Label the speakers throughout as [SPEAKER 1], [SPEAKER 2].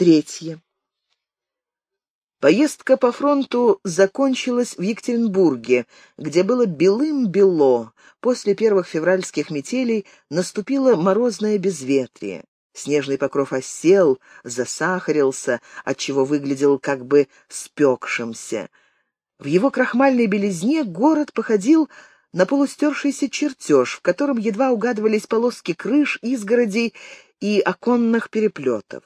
[SPEAKER 1] Третье. Поездка по фронту закончилась в Екатеринбурге, где было белым-бело. После первых февральских метелей наступило морозное безветрие. Снежный покров осел, засахарился, отчего выглядел как бы спекшимся. В его крахмальной белизне город походил на полустершийся чертеж, в котором едва угадывались полоски крыш, изгородей и оконных переплетов.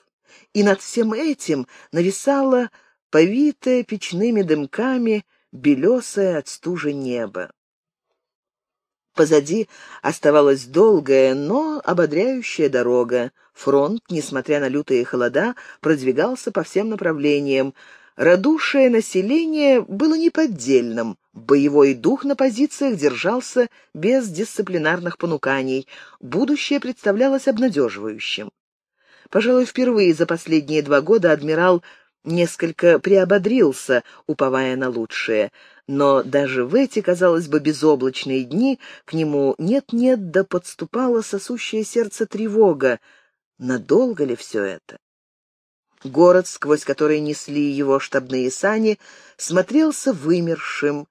[SPEAKER 1] И над всем этим нависало повитое печными дымками белесое от стужи небо. Позади оставалась долгая, но ободряющая дорога. Фронт, несмотря на лютые холода, продвигался по всем направлениям. Радушие населения было неподдельным. Боевой дух на позициях держался без дисциплинарных понуканий. Будущее представлялось обнадеживающим. Пожалуй, впервые за последние два года адмирал несколько приободрился, уповая на лучшее. Но даже в эти, казалось бы, безоблачные дни к нему нет-нет да подступала сосущее сердце тревога. Надолго ли все это? Город, сквозь который несли его штабные сани, смотрелся вымершим.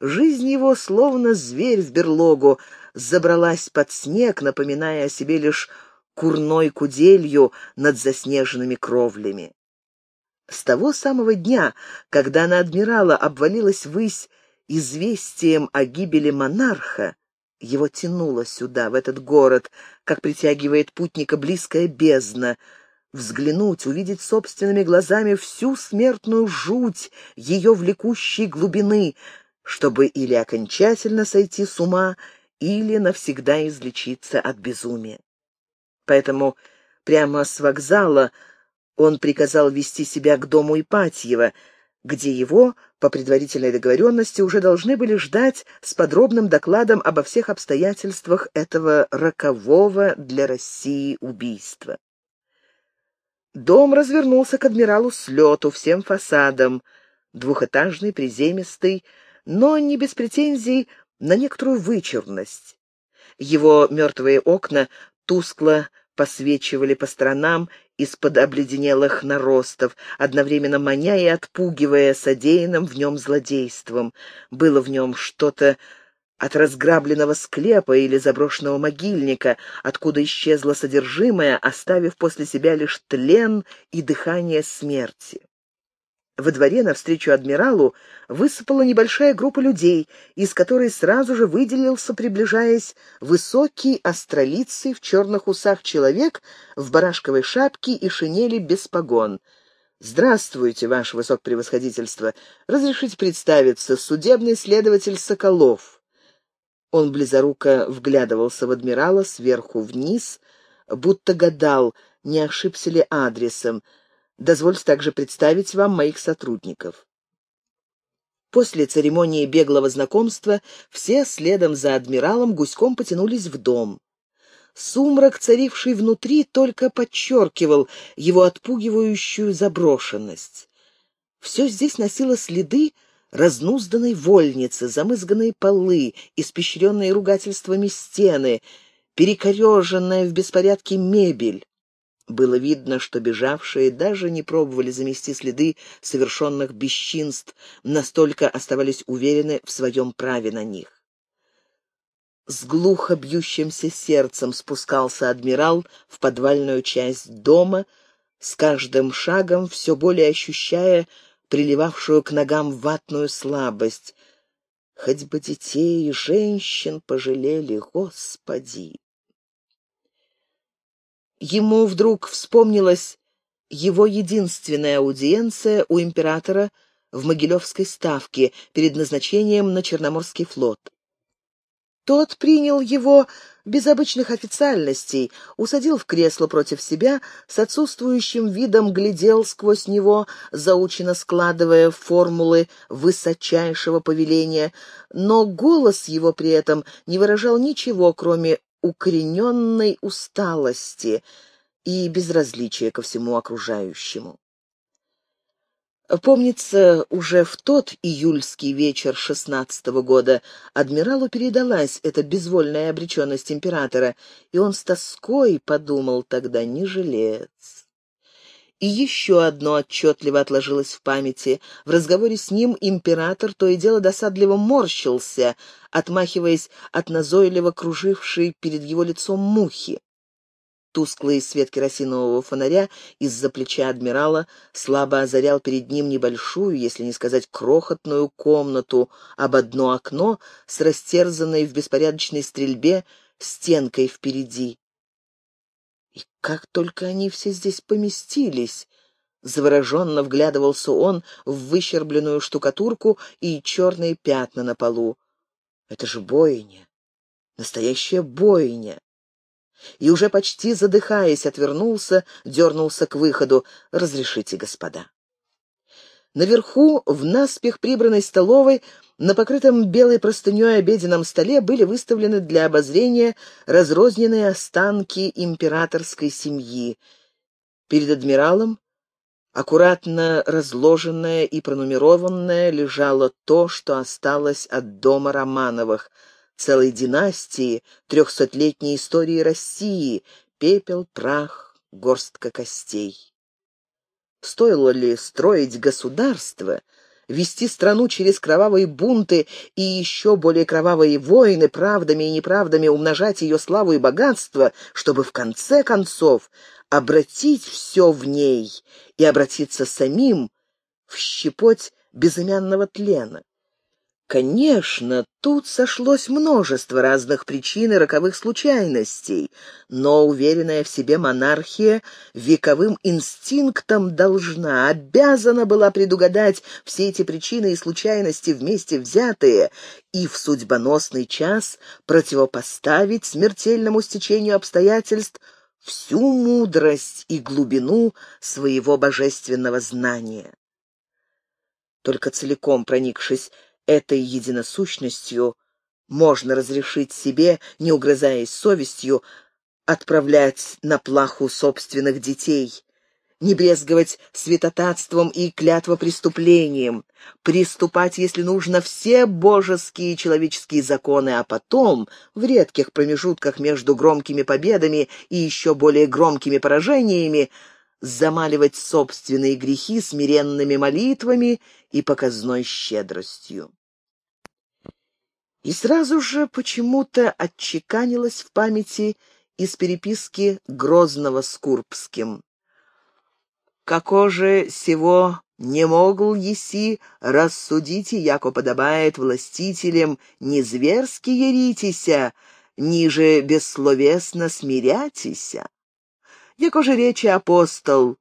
[SPEAKER 1] Жизнь его, словно зверь в берлогу, забралась под снег, напоминая о себе лишь курной куделью над заснеженными кровлями. С того самого дня, когда на адмирала обвалилась высь известием о гибели монарха, его тянуло сюда, в этот город, как притягивает путника близкая бездна, взглянуть, увидеть собственными глазами всю смертную жуть ее влекущей глубины, чтобы или окончательно сойти с ума, или навсегда излечиться от безумия. Поэтому прямо с вокзала он приказал вести себя к дому Ипатьева, где его, по предварительной договоренности, уже должны были ждать с подробным докладом обо всех обстоятельствах этого рокового для России убийства. Дом развернулся к адмиралу с лету всем фасадом, двухэтажный, приземистый, но не без претензий на некоторую вычурность. Его мертвые окна тускло посвечивали по сторонам из-под обледенелых наростов, одновременно маня и отпугивая содеянным в нем злодейством. Было в нем что-то от разграбленного склепа или заброшенного могильника, откуда исчезло содержимое, оставив после себя лишь тлен и дыхание смерти. Во дворе навстречу адмиралу высыпала небольшая группа людей, из которой сразу же выделился, приближаясь, высокий астролицый в черных усах человек в барашковой шапке и шинели без погон. «Здравствуйте, ваше высокопревосходительство. Разрешите представиться, судебный следователь Соколов». Он близоруко вглядывался в адмирала сверху вниз, будто гадал, не ошибся ли адресом, Дозвольте также представить вам моих сотрудников. После церемонии беглого знакомства все следом за адмиралом гуськом потянулись в дом. Сумрак, царивший внутри, только подчеркивал его отпугивающую заброшенность. Все здесь носило следы разнузданной вольницы, замызганные полы, испещренные ругательствами стены, перекореженная в беспорядке мебель. Было видно, что бежавшие даже не пробовали замести следы совершенных бесчинств, настолько оставались уверены в своем праве на них. С глухо бьющимся сердцем спускался адмирал в подвальную часть дома, с каждым шагом все более ощущая приливавшую к ногам ватную слабость. Хоть бы детей и женщин пожалели, Господи! Ему вдруг вспомнилась его единственная аудиенция у императора в Могилевской ставке перед назначением на Черноморский флот. Тот принял его без обычных официальностей, усадил в кресло против себя, с отсутствующим видом глядел сквозь него, заучено складывая формулы высочайшего повеления, но голос его при этом не выражал ничего, кроме укорененной усталости и безразличия ко всему окружающему. Помнится, уже в тот июльский вечер шестнадцатого года адмиралу передалась эта безвольная обреченность императора, и он с тоской подумал тогда, не жилец. И еще одно отчетливо отложилось в памяти. В разговоре с ним император то и дело досадливо морщился, отмахиваясь от назойливо кружившей перед его лицом мухи. Тусклый свет керосинового фонаря из-за плеча адмирала слабо озарял перед ним небольшую, если не сказать крохотную комнату, об одно окно с растерзанной в беспорядочной стрельбе стенкой впереди. И как только они все здесь поместились! Завороженно вглядывался он в выщербленную штукатурку и черные пятна на полу. Это же бойня, настоящая бойня. И уже почти задыхаясь, отвернулся, дернулся к выходу. «Разрешите, господа». Наверху, в наспех прибранной столовой, на покрытом белой простыней обеденном столе были выставлены для обозрения разрозненные останки императорской семьи. Перед адмиралом, аккуратно разложенное и пронумерованное, лежало то, что осталось от дома Романовых, целой династии, трехсотлетней истории России, пепел, прах, горстка костей. Стоило ли строить государство, вести страну через кровавые бунты и еще более кровавые войны, правдами и неправдами умножать ее славу и богатство, чтобы в конце концов обратить все в ней и обратиться самим в щепоть безымянного тлена? Конечно, тут сошлось множество разных причин и роковых случайностей, но уверенная в себе монархия вековым инстинктом должна, обязана была предугадать все эти причины и случайности вместе взятые и в судьбоносный час противопоставить смертельному стечению обстоятельств всю мудрость и глубину своего божественного знания. Только целиком проникшись этой единосущностью можно разрешить себе, не угрызаясь совестью, отправлять на плаху собственных детей, не брезговать святотатством и клятвопреступлением, приступать, если нужно, все божеские и человеческие законы, а потом, в редких промежутках между громкими победами и еще более громкими поражениями, замаливать собственные грехи смиренными молитвами и показной щедростью. И сразу же почему-то отчеканилось в памяти из переписки Грозного с Курбским. «Како же сего не могл еси, рассудите, яко подобает властителям, не зверски еритеся, ниже бессловесно смирятися. Яко же речи апостол,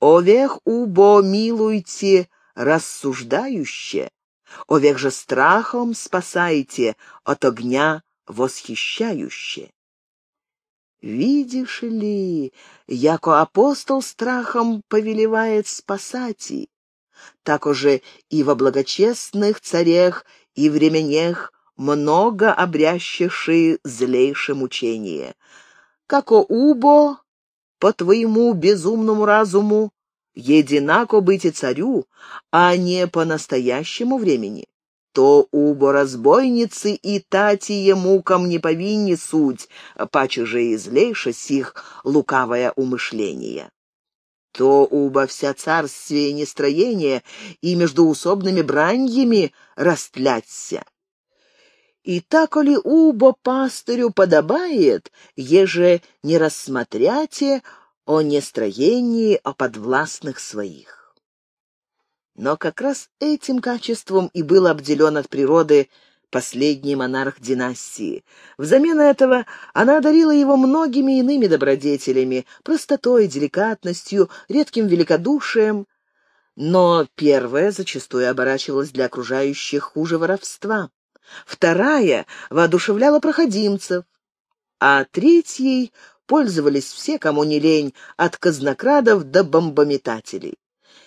[SPEAKER 1] «Овех убо милуйте рассуждающе, Овех же страхом спасайте, от огня восхищающе. Видишь ли, яко апостол страхом повелевает спасати, так уже и во благочестных царях и временех много обрящеши злейшее мучение. Како убо, по твоему безумному разуму, единако быть и царю, а не по настоящему времени, то убо разбойницы и татие мукам не повинни суть, паче же и злейше сих лукавое умышление. То убо вся царствие нестроение и междуусобными браньями растляться. И так ли убо пастырю подобает, еже не рассмотряте, о нестроении, о подвластных своих. Но как раз этим качеством и был обделен от природы последний монарх династии. Взамен этого она одарила его многими иными добродетелями, простотой, деликатностью, редким великодушием, но первая зачастую оборачивалась для окружающих хуже воровства. Вторая воодушевляла проходимцев, а третьей пользовались все, кому не лень, от казнокрадов до бомбометателей.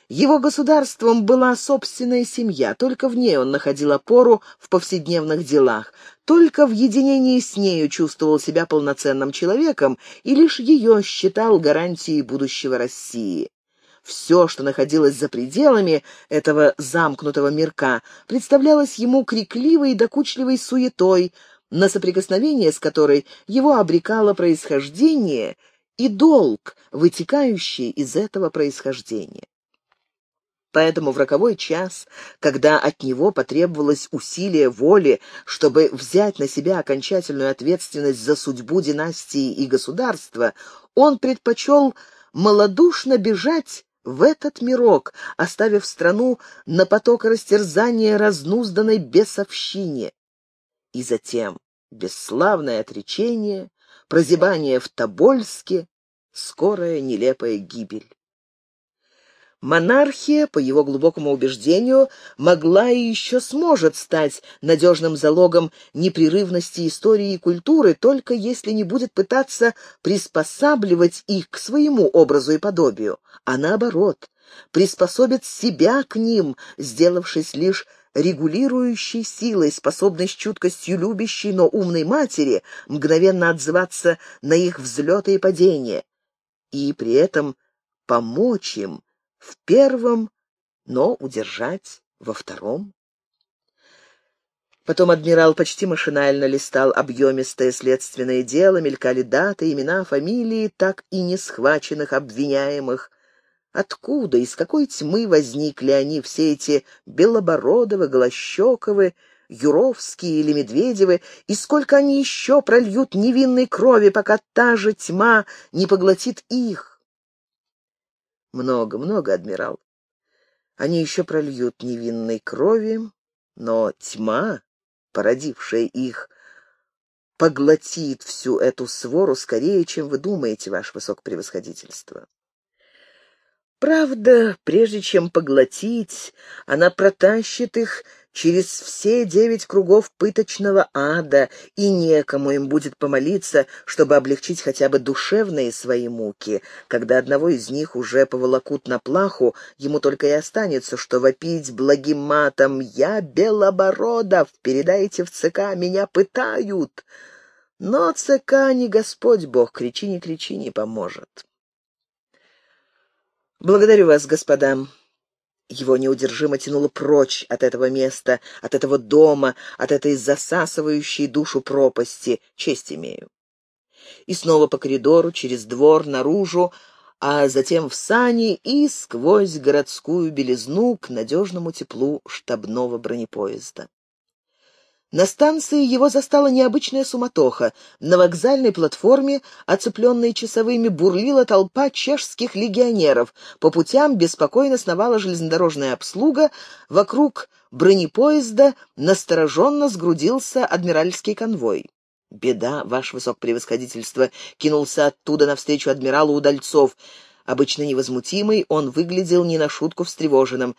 [SPEAKER 1] Его государством была собственная семья, только в ней он находил опору в повседневных делах, только в единении с нею чувствовал себя полноценным человеком и лишь ее считал гарантией будущего России. Все, что находилось за пределами этого замкнутого мирка, представлялось ему крикливой и докучливой суетой, на соприкосновение с которой его обрекало происхождение и долг, вытекающий из этого происхождения. Поэтому в роковой час, когда от него потребовалось усилие воли, чтобы взять на себя окончательную ответственность за судьбу династии и государства, он предпочел малодушно бежать в этот мирок, оставив страну на поток растерзания разнузданной бесовщине. И затем бесславное отречение, прозябание в Тобольске, скорая нелепая гибель. Монархия, по его глубокому убеждению, могла и еще сможет стать надежным залогом непрерывности истории и культуры, только если не будет пытаться приспосабливать их к своему образу и подобию, а наоборот, приспособит себя к ним, сделавшись лишь регулирующей силой, способной с чуткостью любящей, но умной матери мгновенно отзываться на их взлеты и падения, и при этом помочь им, в первом, но удержать во втором. Потом адмирал почти машинально листал объемистое следственное дело, мелькали даты, имена, фамилии, так и не схваченных обвиняемых. Откуда, из какой тьмы возникли они, все эти Белобородовы, Голощековы, Юровские или Медведевы, и сколько они еще прольют невинной крови, пока та же тьма не поглотит их? Много, много, адмирал. Они еще прольют невинной крови, но тьма, породившая их, поглотит всю эту свору скорее, чем вы думаете, ваше высокопревосходительство. Правда, прежде чем поглотить, она протащит их через все девять кругов пыточного ада, и некому им будет помолиться, чтобы облегчить хотя бы душевные свои муки. Когда одного из них уже поволокут на плаху, ему только и останется, что вопить благим матом «Я Белобородов! Передайте в ЦК, меня пытают!» Но ЦК не Господь Бог, кричи, не кричи, не поможет. Благодарю вас, господа. Его неудержимо тянуло прочь от этого места, от этого дома, от этой засасывающей душу пропасти. Честь имею. И снова по коридору, через двор, наружу, а затем в сани и сквозь городскую белизну к надежному теплу штабного бронепоезда. На станции его застала необычная суматоха. На вокзальной платформе, оцепленной часовыми, бурлила толпа чешских легионеров. По путям беспокойно сновала железнодорожная обслуга. Вокруг бронепоезда настороженно сгрудился адмиральский конвой. «Беда, ваше высокопревосходительство!» — кинулся оттуда навстречу адмиралу Удальцов. Обычно невозмутимый, он выглядел не на шутку встревоженным.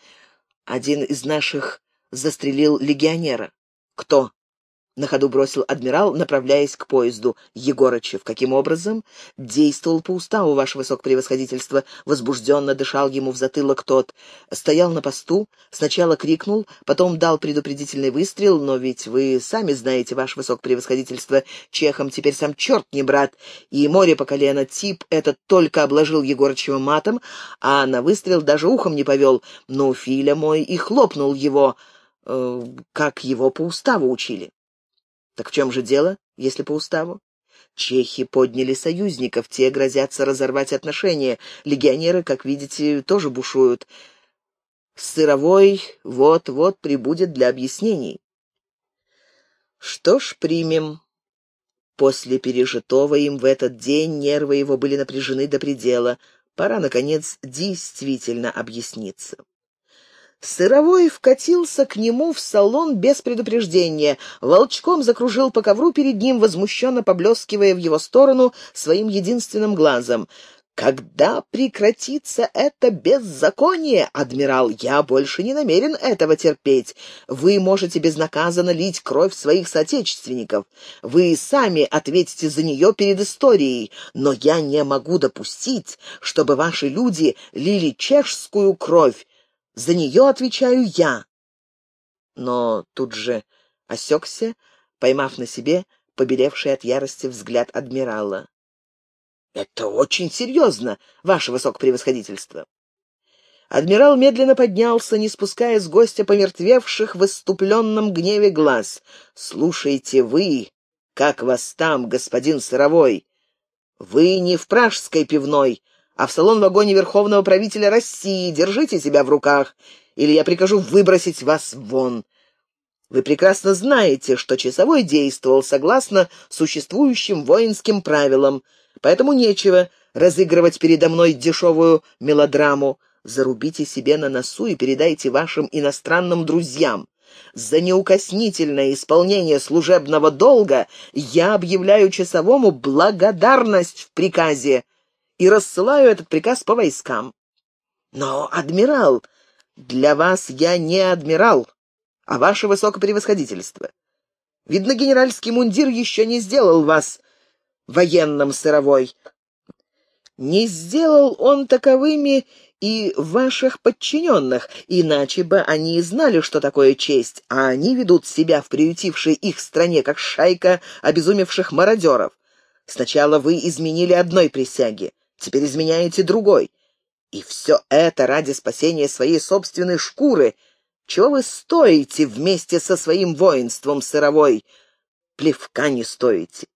[SPEAKER 1] Один из наших застрелил легионера. «Кто?» — на ходу бросил адмирал, направляясь к поезду. Егорычев, каким образом? Действовал по уставу, ваше высокопревосходительство. Возбужденно дышал ему в затылок тот. Стоял на посту, сначала крикнул, потом дал предупредительный выстрел, но ведь вы сами знаете, ваше высокопревосходительство, чехам теперь сам черт не брат, и море по колено тип этот только обложил Егорычева матом, а на выстрел даже ухом не повел. Ну, Филя мой и хлопнул его э, как его по уставу учили. Так в чем же дело, если по уставу? Чехи подняли союзников, те грозятся разорвать отношения. Легионеры, как видите, тоже бушуют. Сыровой вот-вот прибудет для объяснений. Что ж, примем. После пережитого им в этот день нервы его были напряжены до предела. Пора, наконец, действительно объясниться. Сыровой вкатился к нему в салон без предупреждения, волчком закружил по ковру перед ним, возмущенно поблескивая в его сторону своим единственным глазом. «Когда прекратится это беззаконие, адмирал, я больше не намерен этого терпеть. Вы можете безнаказанно лить кровь своих соотечественников. Вы сами ответите за нее перед историей, но я не могу допустить, чтобы ваши люди лили чешскую кровь, за нее отвечаю я. Но тут же осекся, поймав на себе побелевший от ярости взгляд адмирала. «Это очень серьезно, ваше высокопревосходительство». Адмирал медленно поднялся, не спуская с гостя помертвевших в иступленном гневе глаз. «Слушайте вы, как вас там, господин Сыровой? Вы не в пражской пивной, а в салон-вагоне Верховного правителя России. Держите себя в руках, или я прикажу выбросить вас вон. Вы прекрасно знаете, что часовой действовал согласно существующим воинским правилам, поэтому нечего разыгрывать передо мной дешевую мелодраму. Зарубите себе на носу и передайте вашим иностранным друзьям. За неукоснительное исполнение служебного долга я объявляю часовому благодарность в приказе и рассылаю этот приказ по войскам. Но, адмирал, для вас я не адмирал, а ваше высокопревосходительство. Видно, генеральский мундир еще не сделал вас военным сыровой. Не сделал он таковыми и ваших подчиненных, иначе бы они знали, что такое честь, а они ведут себя в приютившей их стране, как шайка обезумевших мародеров. Сначала вы изменили одной присяге, теперь изменяете другой. И все это ради спасения своей собственной шкуры. Чего вы стоите вместе со своим воинством сыровой? Плевка не стоите.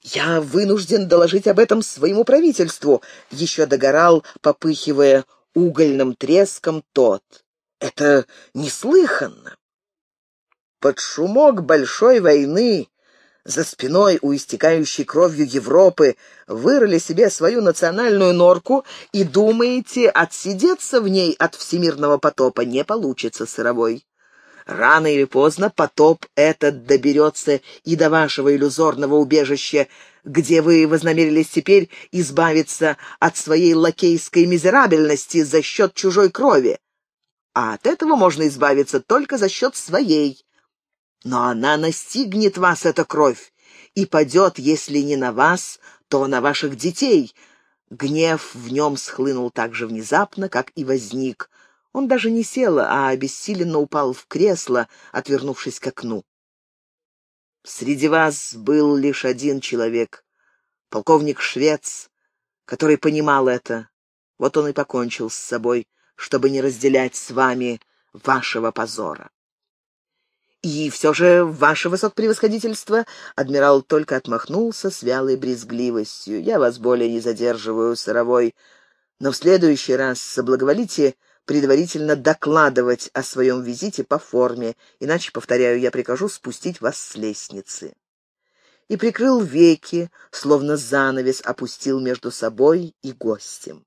[SPEAKER 1] «Я вынужден доложить об этом своему правительству», — еще догорал, попыхивая угольным треском тот. «Это неслыханно». Под шумок большой войны за спиной у истекающей кровью Европы вырыли себе свою национальную норку и думаете, отсидеться в ней от всемирного потопа не получится сыровой. Рано или поздно потоп этот доберется и до вашего иллюзорного убежища, где вы вознамерились теперь избавиться от своей лакейской мизерабельности за счет чужой крови. А от этого можно избавиться только за счет своей. Но она настигнет вас, эта кровь, и падет, если не на вас, то на ваших детей. Гнев в нем схлынул так же внезапно, как и возник. Он даже не сел, а обессиленно упал в кресло, отвернувшись к окну. Среди вас был лишь один человек, полковник Швец, который понимал это. Вот он и покончил с собой, чтобы не разделять с вами вашего позора. «И все же, ваше высокопревосходительство...» Адмирал только отмахнулся с вялой брезгливостью. «Я вас более не задерживаю, сыровой, но в следующий раз соблаговолите предварительно докладывать о своем визите по форме, иначе, повторяю, я прикажу спустить вас с лестницы. И прикрыл веки, словно занавес опустил между собой и гостем.